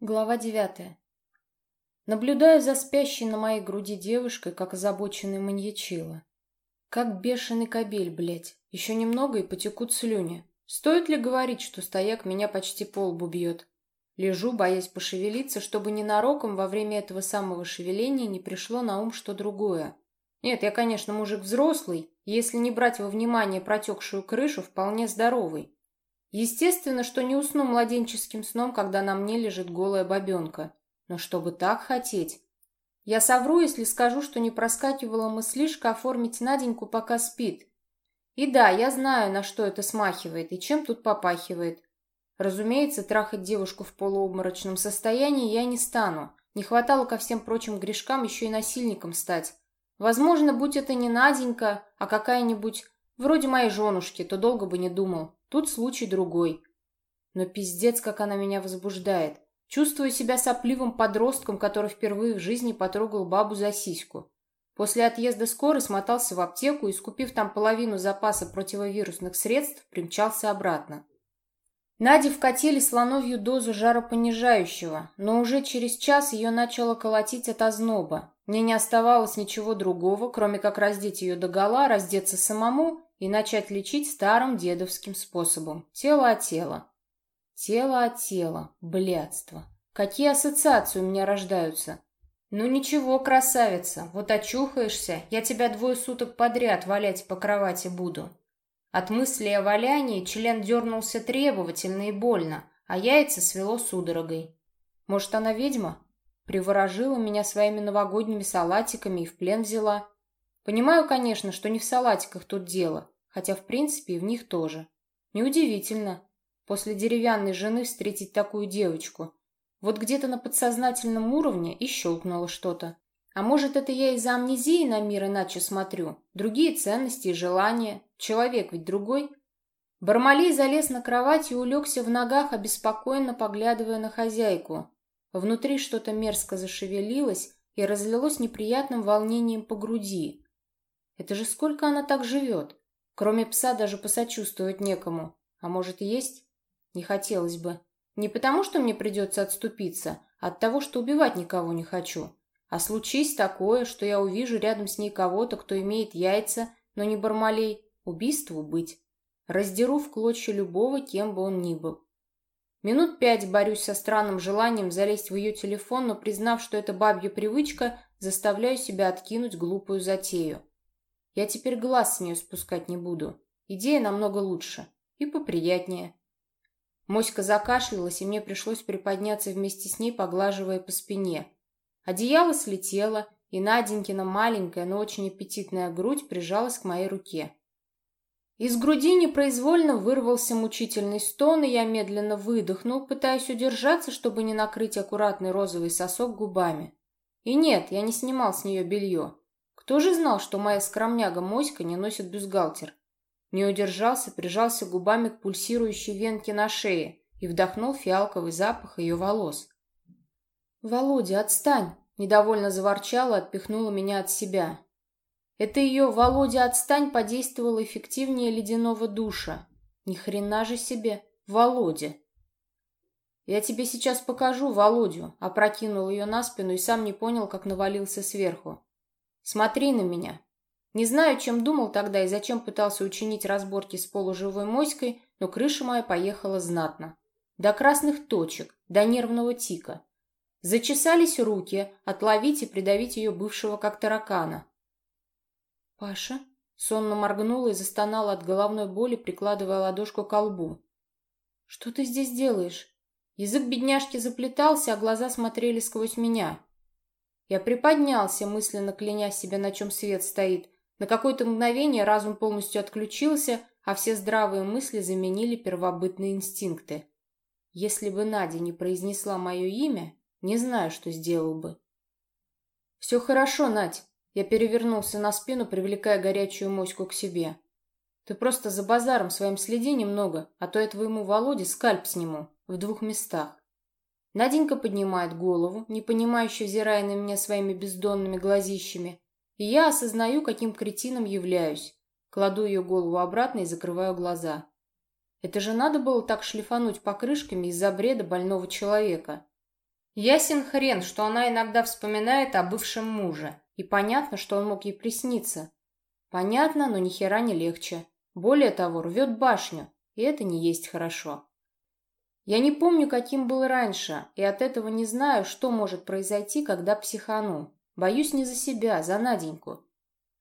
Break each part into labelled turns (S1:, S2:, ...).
S1: Глава девятая. Наблюдаю за спящей на моей груди девушкой, как озабоченный маньячила. Как бешеный кобель, блядь. Еще немного и потекут слюни. Стоит ли говорить, что стояк меня почти по лбу бьет? Лежу, боясь пошевелиться, чтобы ненароком во время этого самого шевеления не пришло на ум что другое. Нет, я, конечно, мужик взрослый, если не брать во внимание протекшую крышу, вполне здоровый. Естественно, что не усну младенческим сном, когда на мне лежит голая бабенка. Но чтобы так хотеть... Я совру, если скажу, что не проскакивала мыслишка оформить Наденьку, пока спит. И да, я знаю, на что это смахивает и чем тут попахивает. Разумеется, трахать девушку в полуобморочном состоянии я не стану. Не хватало ко всем прочим грешкам еще и насильником стать. Возможно, будь это не Наденька, а какая-нибудь, вроде моей женушки, то долго бы не думал. Тут случай другой. Но пиздец, как она меня возбуждает. Чувствую себя сопливым подростком, который впервые в жизни потрогал бабу за сиську. После отъезда скорой смотался в аптеку и, скупив там половину запаса противовирусных средств, примчался обратно. Наде вкатили слоновью дозу жаропонижающего, но уже через час ее начало колотить от озноба. Мне не оставалось ничего другого, кроме как раздеть ее догола, раздеться самому и начать лечить старым дедовским способом. Тело от тела. Тело от тела. Блядство. Какие ассоциации у меня рождаются? Ну ничего, красавица, вот очухаешься, я тебя двое суток подряд валять по кровати буду. От мысли о валянии член дернулся требовательно и больно, а яйца свело судорогой. Может, она ведьма? Приворожила меня своими новогодними салатиками и в плен взяла. Понимаю, конечно, что не в салатиках тут дело, хотя в принципе и в них тоже. Неудивительно. После деревянной жены встретить такую девочку. Вот где-то на подсознательном уровне и щелкнуло что-то. А может, это я из-за амнезии на мир иначе смотрю? Другие ценности и желания. Человек ведь другой. Бармалей залез на кровать и улегся в ногах, обеспокоенно поглядывая на хозяйку. Внутри что-то мерзко зашевелилось и разлилось неприятным волнением по груди. Это же сколько она так живет? Кроме пса даже посочувствовать некому. А может, есть? Не хотелось бы. Не потому, что мне придется отступиться, а от того, что убивать никого не хочу. А случись такое, что я увижу рядом с ней кого-то, кто имеет яйца, но не бармалей, убийству быть. Раздеру в клочья любого, кем бы он ни был. Минут пять борюсь со странным желанием залезть в ее телефон, но признав, что это бабья привычка, заставляю себя откинуть глупую затею. Я теперь глаз с нее спускать не буду. Идея намного лучше. И поприятнее. Моська закашлялась, и мне пришлось приподняться вместе с ней, поглаживая по спине. Одеяло слетело, и Наденькина маленькая, но очень аппетитная грудь прижалась к моей руке. Из груди непроизвольно вырвался мучительный стон, и я медленно выдохнул, пытаясь удержаться, чтобы не накрыть аккуратный розовый сосок губами. И нет, я не снимал с нее белье. Кто же знал, что моя скромняга Моська не носит бюстгальтер? Не удержался, прижался губами к пульсирующей венке на шее и вдохнул фиалковый запах ее волос. «Володя, отстань!» — недовольно заворчала, отпихнула меня от себя. Это ее «Володя, отстань!» подействовало эффективнее ледяного душа. Ни хрена же себе! Володя! «Я тебе сейчас покажу Володю», — опрокинул ее на спину и сам не понял, как навалился сверху. Смотри на меня. Не знаю, чем думал тогда и зачем пытался учинить разборки с полуживой моськой, но крыша моя поехала знатно. До красных точек, до нервного тика. Зачесались руки отловить и придавить ее бывшего как таракана. «Паша?» — сонно моргнула и застонала от головной боли, прикладывая ладошку к колбу. «Что ты здесь делаешь?» Язык бедняжки заплетался, а глаза смотрели сквозь меня. Я приподнялся, мысленно кляня себя, на чем свет стоит. На какое-то мгновение разум полностью отключился, а все здравые мысли заменили первобытные инстинкты. Если бы Надя не произнесла мое имя, не знаю, что сделал бы. «Все хорошо, Надь!» Я перевернулся на спину, привлекая горячую моську к себе. «Ты просто за базаром своим следи немного, а то я твоему Володе скальп сниму в двух местах. Наденька поднимает голову, непонимающе взирая на меня своими бездонными глазищами, и я осознаю, каким кретином являюсь. Кладу ее голову обратно и закрываю глаза. Это же надо было так шлифануть покрышками из-за бреда больного человека. Ясен хрен, что она иногда вспоминает о бывшем муже. И понятно, что он мог ей присниться. Понятно, но ни хера не легче. Более того, рвет башню, и это не есть хорошо. Я не помню, каким был раньше, и от этого не знаю, что может произойти, когда психану. Боюсь не за себя, за Наденьку.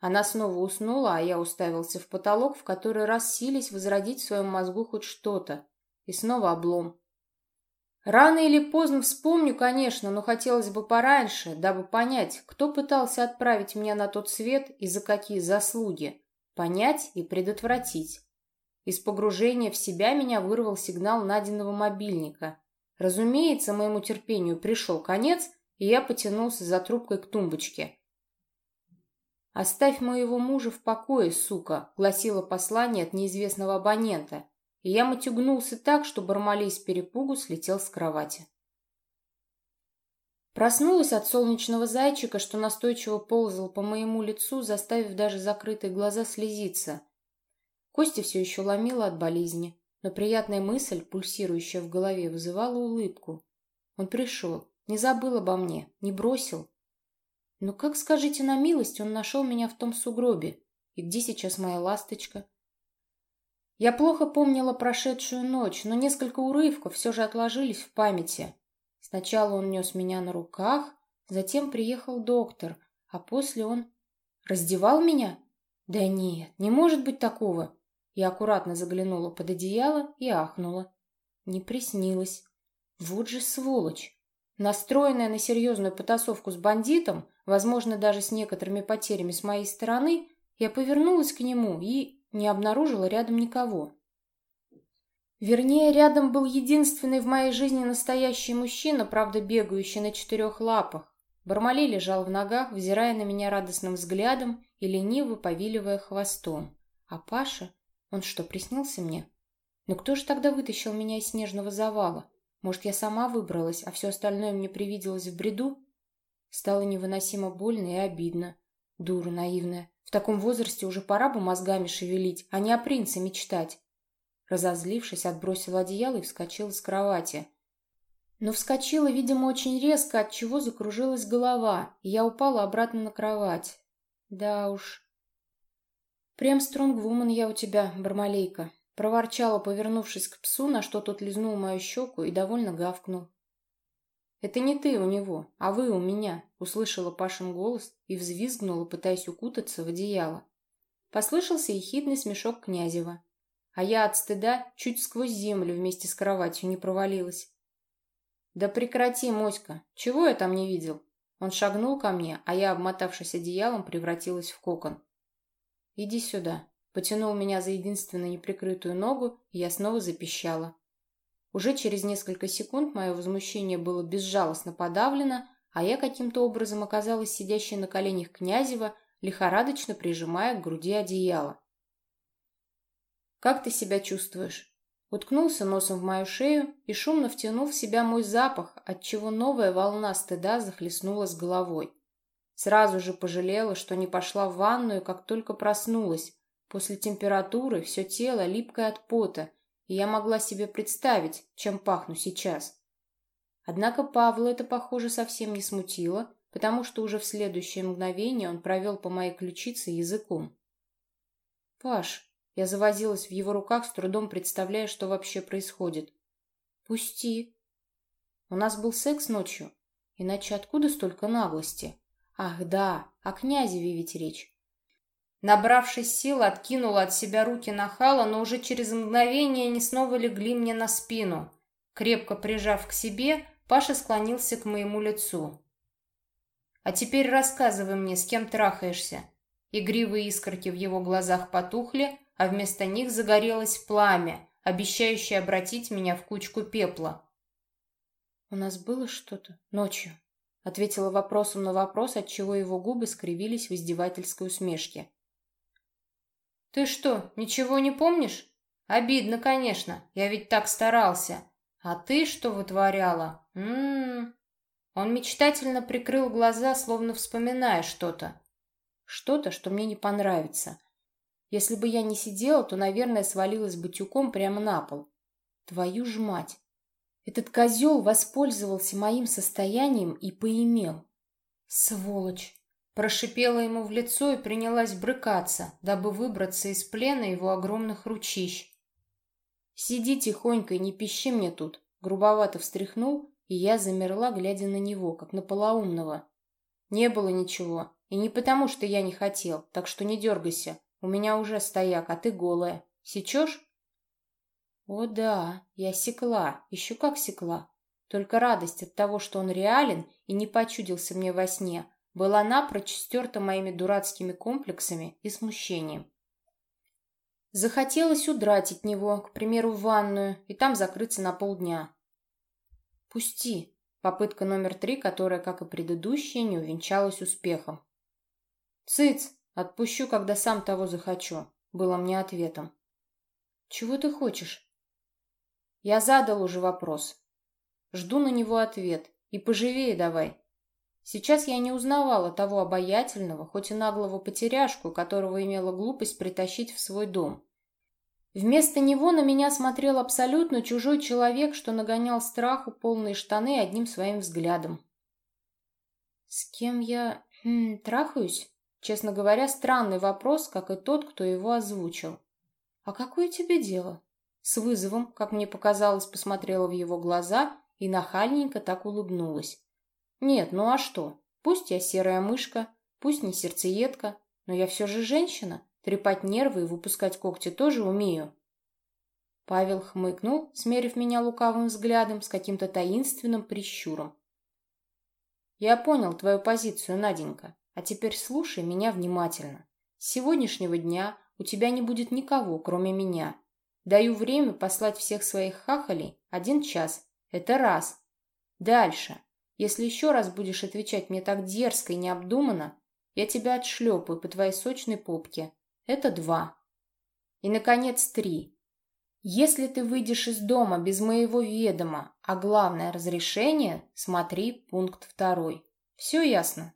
S1: Она снова уснула, а я уставился в потолок, в который раз сились возродить в своем мозгу хоть что-то. И снова облом. Рано или поздно вспомню, конечно, но хотелось бы пораньше, дабы понять, кто пытался отправить меня на тот свет и за какие заслуги. Понять и предотвратить. Из погружения в себя меня вырвал сигнал Надиного мобильника. Разумеется, моему терпению пришел конец, и я потянулся за трубкой к тумбочке. «Оставь моего мужа в покое, сука», — гласило послание от неизвестного абонента, и я матюгнулся так, что Бармалей с перепугу слетел с кровати. Проснулась от солнечного зайчика, что настойчиво ползал по моему лицу, заставив даже закрытые глаза слезиться — Кости все еще ломила от болезни, но приятная мысль, пульсирующая в голове, вызывала улыбку. Он пришел, не забыл обо мне, не бросил. Но как, скажите на милость, он нашел меня в том сугробе? И где сейчас моя ласточка? Я плохо помнила прошедшую ночь, но несколько урывков все же отложились в памяти. Сначала он нес меня на руках, затем приехал доктор, а после он... Раздевал меня? Да нет, не может быть такого. Я аккуратно заглянула под одеяло и ахнула. Не приснилось. Вот же сволочь. Настроенная на серьезную потасовку с бандитом, возможно, даже с некоторыми потерями с моей стороны, я повернулась к нему и не обнаружила рядом никого. Вернее, рядом был единственный в моей жизни настоящий мужчина, правда, бегающий на четырех лапах. Бармалей лежал в ногах, взирая на меня радостным взглядом и лениво повиливая хвостом. А Паша он что, приснился мне? Но кто же тогда вытащил меня из снежного завала? Может, я сама выбралась, а все остальное мне привиделось в бреду? Стало невыносимо больно и обидно. Дура наивная. В таком возрасте уже пора бы мозгами шевелить, а не о принце мечтать. Разозлившись, отбросила одеяло и вскочила с кровати. Но вскочила, видимо, очень резко, от чего закружилась голова, и я упала обратно на кровать. Да уж, «Прям стронгвумен я у тебя, Бармалейка», — проворчала, повернувшись к псу, на что тот лизнул мою щеку и довольно гавкнул. «Это не ты у него, а вы у меня», — услышала Пашин голос и взвизгнула, пытаясь укутаться в одеяло. Послышался ехидный смешок Князева, а я от стыда чуть сквозь землю вместе с кроватью не провалилась. «Да прекрати, Моська, чего я там не видел?» Он шагнул ко мне, а я, обмотавшись одеялом, превратилась в кокон. «Иди сюда». Потянул меня за единственно неприкрытую ногу, и я снова запищала. Уже через несколько секунд мое возмущение было безжалостно подавлено, а я каким-то образом оказалась сидящей на коленях Князева, лихорадочно прижимая к груди одеяло. «Как ты себя чувствуешь?» Уткнулся носом в мою шею и шумно втянул в себя мой запах, отчего новая волна стыда захлестнула с головой. Сразу же пожалела, что не пошла в ванную, как только проснулась. После температуры все тело липкое от пота, и я могла себе представить, чем пахну сейчас. Однако Павла это, похоже, совсем не смутило, потому что уже в следующее мгновение он провел по моей ключице языком. «Паш», я завозилась в его руках, с трудом представляя, что вообще происходит. «Пусти». У нас был секс ночью, иначе откуда столько наглости? Ах, да, о князеве ведь речь. Набравшись сил, откинула от себя руки нахала, но уже через мгновение они снова легли мне на спину. Крепко прижав к себе, Паша склонился к моему лицу. «А теперь рассказывай мне, с кем трахаешься». Игривые искорки в его глазах потухли, а вместо них загорелось пламя, обещающее обратить меня в кучку пепла. «У нас было что-то ночью?» Ответила вопросом на вопрос, отчего его губы скривились в издевательской усмешке. «Ты что, ничего не помнишь? Обидно, конечно, я ведь так старался. А ты что вытворяла? М-м-м». Он мечтательно прикрыл глаза, словно вспоминая что-то. Что-то, что мне не понравится. Если бы я не сидела, то, наверное, свалилась бы тюком прямо на пол. Твою ж мать! Этот козел воспользовался моим состоянием и поимел. Сволочь! Прошипела ему в лицо и принялась брыкаться, дабы выбраться из плена его огромных ручищ. «Сиди тихонько и не пищи мне тут!» Грубовато встряхнул, и я замерла, глядя на него, как на полоумного. Не было ничего, и не потому, что я не хотел, так что не дергайся. У меня уже стояк, а ты голая. Сечешь? О да, я секла, еще как секла. Только радость от того, что он реален и не почудился мне во сне, была напрочь стерта моими дурацкими комплексами и смущением. Захотелось удрать от него, к примеру, в ванную, и там закрыться на полдня. «Пусти!» Попытка номер три, которая, как и предыдущая, не увенчалась успехом. «Цыц! Отпущу, когда сам того захочу», — было мне ответом. «Чего ты хочешь?» Я задал уже вопрос. Жду на него ответ. И поживее давай. Сейчас я не узнавала того обаятельного, хоть и наглого потеряшку, которого имела глупость притащить в свой дом. Вместо него на меня смотрел абсолютно чужой человек, что нагонял страху полные штаны одним своим взглядом. «С кем я... Хм, трахаюсь?» Честно говоря, странный вопрос, как и тот, кто его озвучил. «А какое тебе дело?» С вызовом, как мне показалось, посмотрела в его глаза и нахальненько так улыбнулась. Нет, ну а что? Пусть я серая мышка, пусть не сердцеедка, но я все же женщина. Трепать нервы и выпускать когти тоже умею. Павел хмыкнул, смерив меня лукавым взглядом с каким-то таинственным прищуром. «Я понял твою позицию, Наденька, а теперь слушай меня внимательно. С сегодняшнего дня у тебя не будет никого, кроме меня. Даю время послать всех своих хахалей один час. Это раз. Дальше. Если еще раз будешь отвечать мне так дерзко и необдуманно, я тебя отшлепаю по твоей сочной попке. Это два. И, наконец, три. Если ты выйдешь из дома без моего ведома, а главное разрешение, смотри пункт второй. Все ясно?